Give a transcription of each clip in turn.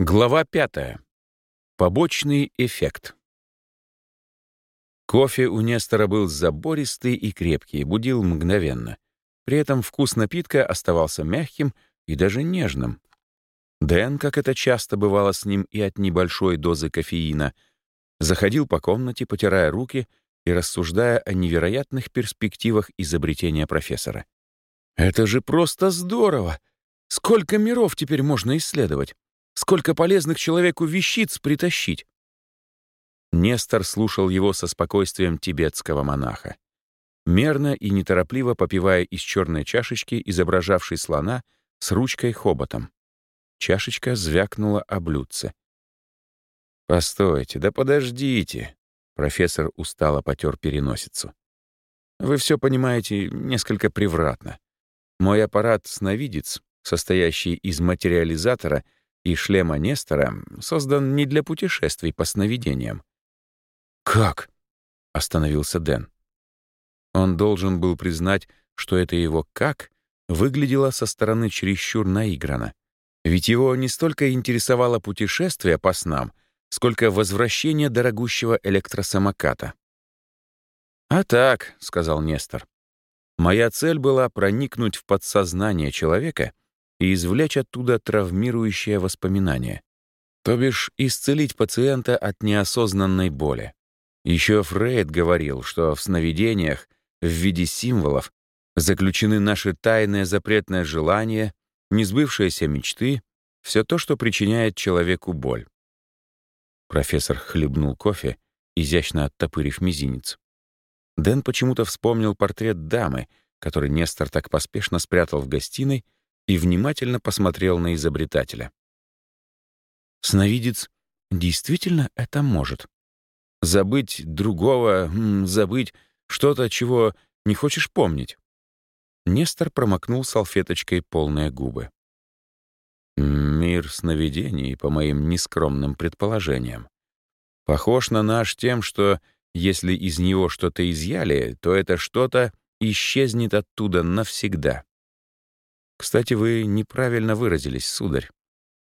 Глава пятая. Побочный эффект. Кофе у Нестора был забористый и крепкий, будил мгновенно. При этом вкус напитка оставался мягким и даже нежным. Дэн, как это часто бывало с ним и от небольшой дозы кофеина, заходил по комнате, потирая руки и рассуждая о невероятных перспективах изобретения профессора. «Это же просто здорово! Сколько миров теперь можно исследовать!» Сколько полезных человеку вещиц притащить!» Нестор слушал его со спокойствием тибетского монаха. Мерно и неторопливо попивая из черной чашечки, изображавшей слона, с ручкой-хоботом. Чашечка звякнула о блюдце. «Постойте, да подождите!» Профессор устало потер переносицу. «Вы все понимаете несколько превратно. Мой аппарат-сновидец, состоящий из материализатора — и шлема Нестора создан не для путешествий по сновидениям. «Как?» — остановился Дэн. Он должен был признать, что это его «как» выглядело со стороны чересчур наигранно. Ведь его не столько интересовало путешествие по снам, сколько возвращение дорогущего электросамоката. «А так», — сказал Нестор, — «моя цель была проникнуть в подсознание человека — и извлечь оттуда травмирующее воспоминание. То бишь, исцелить пациента от неосознанной боли. Еще Фрейд говорил, что в сновидениях в виде символов заключены наши тайные запретные желания, несбывшиеся мечты, все то, что причиняет человеку боль. Профессор хлебнул кофе, изящно оттопырив мизинец. Дэн почему-то вспомнил портрет дамы, который Нестор так поспешно спрятал в гостиной, и внимательно посмотрел на изобретателя. Сновидец действительно это может. Забыть другого, забыть что-то, чего не хочешь помнить. Нестор промокнул салфеточкой полные губы. Мир сновидений, по моим нескромным предположениям. Похож на наш тем, что если из него что-то изъяли, то это что-то исчезнет оттуда навсегда. Кстати, вы неправильно выразились, сударь.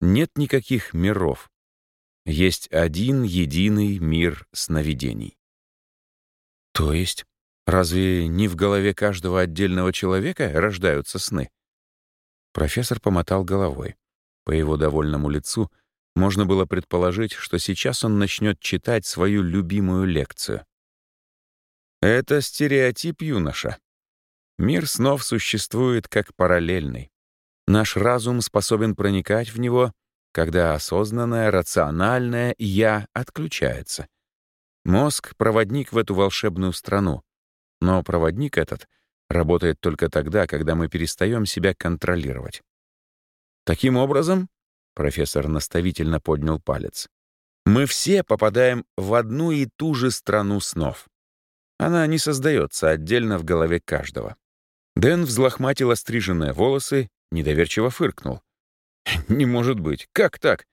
Нет никаких миров. Есть один единый мир сновидений. То есть, разве не в голове каждого отдельного человека рождаются сны? Профессор помотал головой. По его довольному лицу можно было предположить, что сейчас он начнет читать свою любимую лекцию. Это стереотип юноша. Мир снов существует как параллельный. Наш разум способен проникать в него, когда осознанное, рациональное «я» отключается. Мозг — проводник в эту волшебную страну. Но проводник этот работает только тогда, когда мы перестаем себя контролировать. Таким образом, профессор наставительно поднял палец, мы все попадаем в одну и ту же страну снов. Она не создается отдельно в голове каждого. Дэн взлохматил остриженные волосы, недоверчиво фыркнул. «Не может быть. Как так?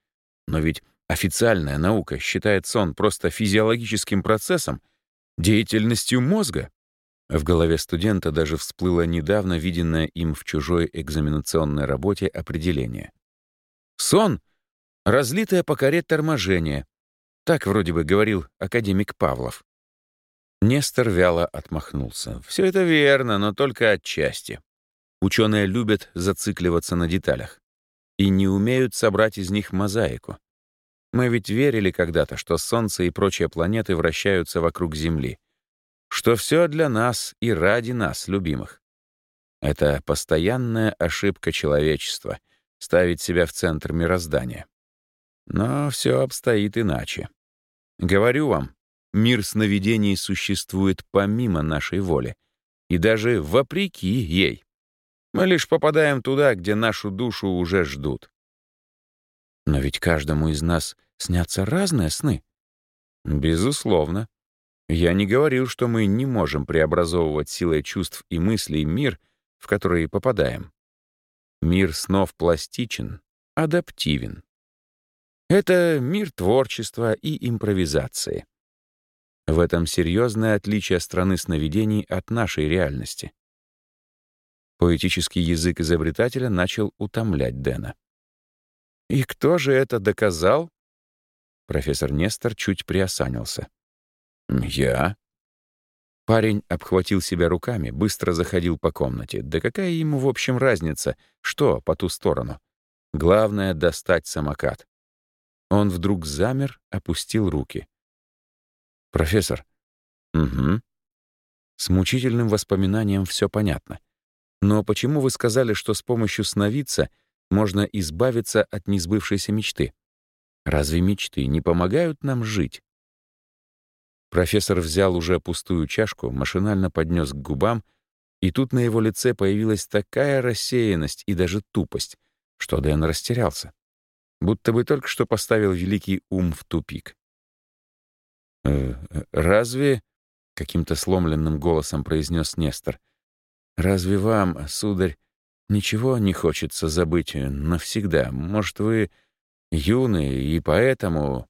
Но ведь официальная наука считает сон просто физиологическим процессом, деятельностью мозга». В голове студента даже всплыло недавно виденное им в чужой экзаменационной работе определение. «Сон — разлитое по коре торможение», так вроде бы говорил академик Павлов. Нестор вяло отмахнулся. Все это верно, но только отчасти. Ученые любят зацикливаться на деталях и не умеют собрать из них мозаику. Мы ведь верили когда-то, что Солнце и прочие планеты вращаются вокруг Земли, что все для нас и ради нас, любимых. Это постоянная ошибка человечества — ставить себя в центр мироздания. Но все обстоит иначе. Говорю вам, Мир сновидений существует помимо нашей воли и даже вопреки ей. Мы лишь попадаем туда, где нашу душу уже ждут. Но ведь каждому из нас снятся разные сны. Безусловно. Я не говорил, что мы не можем преобразовывать силой чувств и мыслей мир, в который попадаем. Мир снов пластичен, адаптивен. Это мир творчества и импровизации. В этом серьезное отличие страны сновидений от нашей реальности. Поэтический язык изобретателя начал утомлять Дэна. «И кто же это доказал?» Профессор Нестор чуть приосанился. «Я?» Парень обхватил себя руками, быстро заходил по комнате. Да какая ему, в общем, разница, что по ту сторону? Главное — достать самокат. Он вдруг замер, опустил руки. «Профессор». «Угу». С мучительным воспоминанием все понятно. Но почему вы сказали, что с помощью сновидца можно избавиться от несбывшейся мечты? Разве мечты не помогают нам жить? Профессор взял уже пустую чашку, машинально поднес к губам, и тут на его лице появилась такая рассеянность и даже тупость, что Дэн растерялся. Будто бы только что поставил великий ум в тупик. «Э, «Разве...» — каким-то сломленным голосом произнес Нестор. «Разве вам, сударь, ничего не хочется забыть навсегда? Может, вы юны, и поэтому...»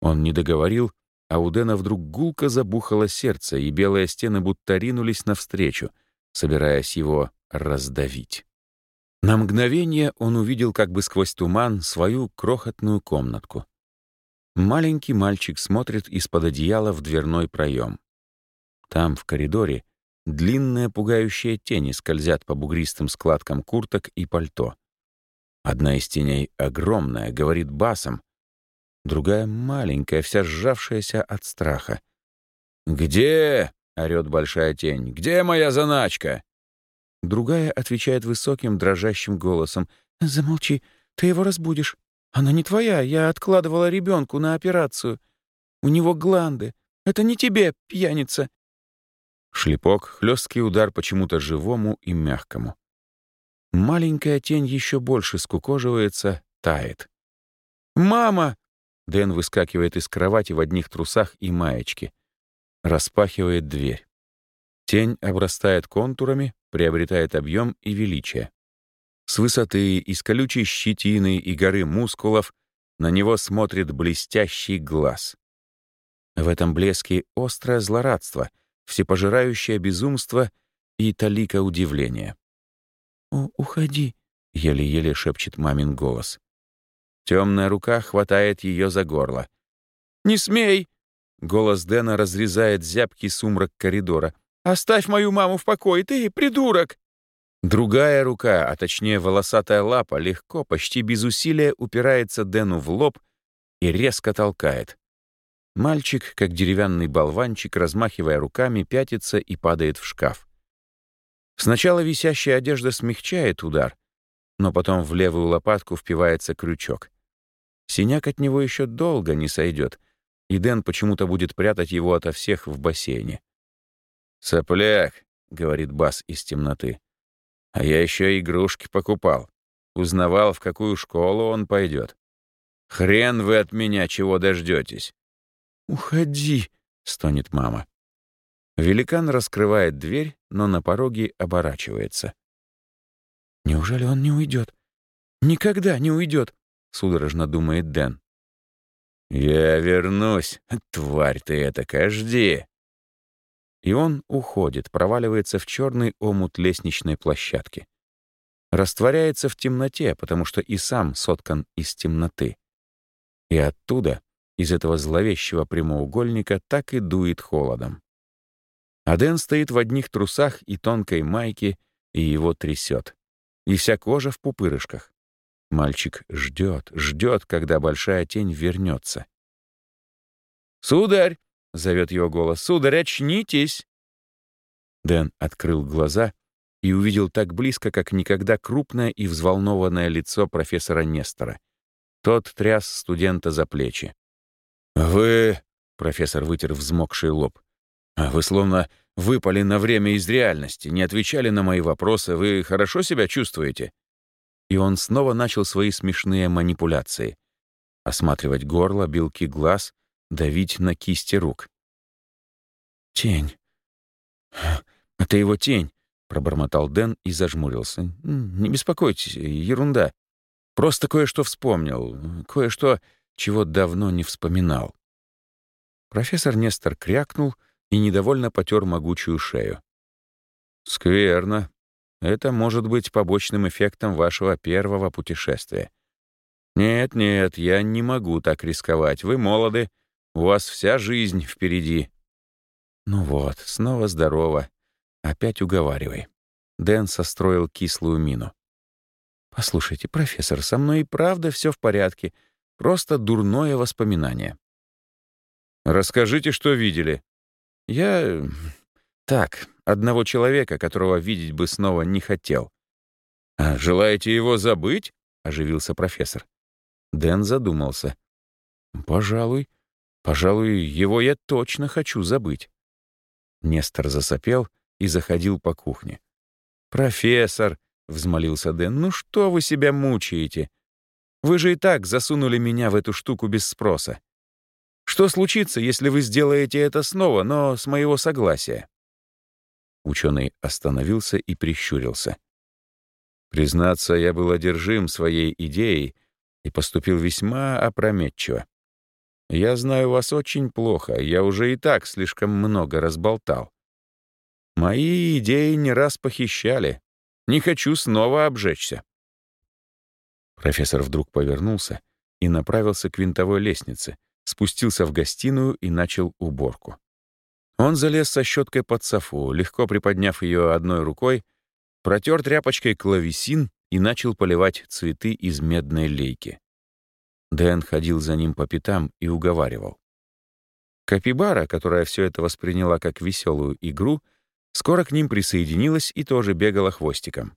Он не договорил, а у Дэна вдруг гулко забухало сердце, и белые стены будто ринулись навстречу, собираясь его раздавить. На мгновение он увидел как бы сквозь туман свою крохотную комнатку. Маленький мальчик смотрит из-под одеяла в дверной проем. Там, в коридоре, длинные пугающие тени скользят по бугристым складкам курток и пальто. Одна из теней огромная, говорит басом, другая маленькая, вся сжавшаяся от страха. «Где?» — орёт большая тень. «Где моя заначка?» Другая отвечает высоким, дрожащим голосом. «Замолчи, ты его разбудишь. Она не твоя, я откладывала ребенку на операцию. У него гланды. Это не тебе, пьяница». Шлепок, хлесткий удар почему-то живому и мягкому. Маленькая тень еще больше скукоживается, тает. «Мама!» Дэн выскакивает из кровати в одних трусах и маечке. Распахивает дверь. Тень обрастает контурами, приобретает объем и величие. С высоты, из колючей щетины и горы мускулов на него смотрит блестящий глаз. В этом блеске острое злорадство, всепожирающее безумство и талика удивления. «О, уходи», — еле-еле шепчет мамин голос. Темная рука хватает ее за горло. «Не смей!» Голос Дэна разрезает зябкий сумрак коридора. «Оставь мою маму в покое, ты придурок!» Другая рука, а точнее волосатая лапа, легко, почти без усилия упирается Дэну в лоб и резко толкает. Мальчик, как деревянный болванчик, размахивая руками, пятится и падает в шкаф. Сначала висящая одежда смягчает удар, но потом в левую лопатку впивается крючок. Синяк от него еще долго не сойдет, и Дэн почему-то будет прятать его ото всех в бассейне. «Сопляк», — говорит Бас из темноты. «А я еще игрушки покупал. Узнавал, в какую школу он пойдет. Хрен вы от меня чего дождетесь. «Уходи», — стонет мама. Великан раскрывает дверь, но на пороге оборачивается. Неужели он не уйдет? Никогда не уйдет, судорожно думает Дэн. Я вернусь, тварь ты этакая, жди. И он уходит, проваливается в черный омут лестничной площадки. Растворяется в темноте, потому что и сам соткан из темноты. И оттуда, из этого зловещего прямоугольника, так и дует холодом. А Дэн стоит в одних трусах и тонкой майке, и его трясет и вся кожа в пупырышках. Мальчик ждет, ждет, когда большая тень вернется. «Сударь!» — зовет его голос. «Сударь, очнитесь!» Дэн открыл глаза и увидел так близко, как никогда крупное и взволнованное лицо профессора Нестора. Тот тряс студента за плечи. «Вы...» — профессор вытер взмокший лоб. «А вы словно выпали на время из реальности, не отвечали на мои вопросы. Вы хорошо себя чувствуете?» И он снова начал свои смешные манипуляции. Осматривать горло, белки глаз, давить на кисти рук. «Тень. Это его тень», — пробормотал Дэн и зажмурился. «Не беспокойтесь, ерунда. Просто кое-что вспомнил, кое-что, чего давно не вспоминал». Профессор Нестор крякнул — и недовольно потер могучую шею. «Скверно. Это может быть побочным эффектом вашего первого путешествия. «Нет, нет, я не могу так рисковать. Вы молоды, у вас вся жизнь впереди». «Ну вот, снова здорово. Опять уговаривай». Дэн состроил кислую мину. «Послушайте, профессор, со мной и правда все в порядке. Просто дурное воспоминание». «Расскажите, что видели». «Я... так, одного человека, которого видеть бы снова не хотел». «А желаете его забыть?» — оживился профессор. Дэн задумался. «Пожалуй, пожалуй, его я точно хочу забыть». Нестор засопел и заходил по кухне. «Профессор!» — взмолился Дэн. «Ну что вы себя мучаете? Вы же и так засунули меня в эту штуку без спроса. Что случится, если вы сделаете это снова, но с моего согласия?» Ученый остановился и прищурился. Признаться, я был одержим своей идеей и поступил весьма опрометчиво. Я знаю вас очень плохо, я уже и так слишком много разболтал. Мои идеи не раз похищали. Не хочу снова обжечься. Профессор вдруг повернулся и направился к винтовой лестнице, спустился в гостиную и начал уборку. Он залез со щеткой под софу, легко приподняв ее одной рукой, протер тряпочкой клавесин и начал поливать цветы из медной лейки. Дэн ходил за ним по пятам и уговаривал. Капибара, которая все это восприняла как веселую игру, скоро к ним присоединилась и тоже бегала хвостиком.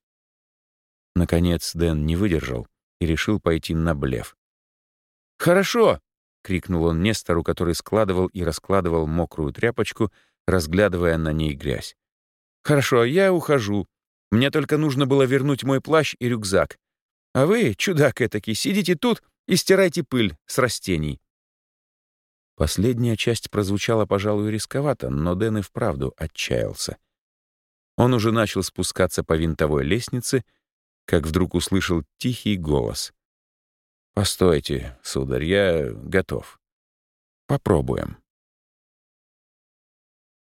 Наконец Дэн не выдержал и решил пойти на блеф. «Хорошо!» — крикнул он Нестору, который складывал и раскладывал мокрую тряпочку, разглядывая на ней грязь. «Хорошо, я ухожу. Мне только нужно было вернуть мой плащ и рюкзак. А вы, чудак этакий, сидите тут и стирайте пыль с растений». Последняя часть прозвучала, пожалуй, рисковато, но Дэн и вправду отчаялся. Он уже начал спускаться по винтовой лестнице, как вдруг услышал тихий голос. «Постойте, сударь, я готов. Попробуем».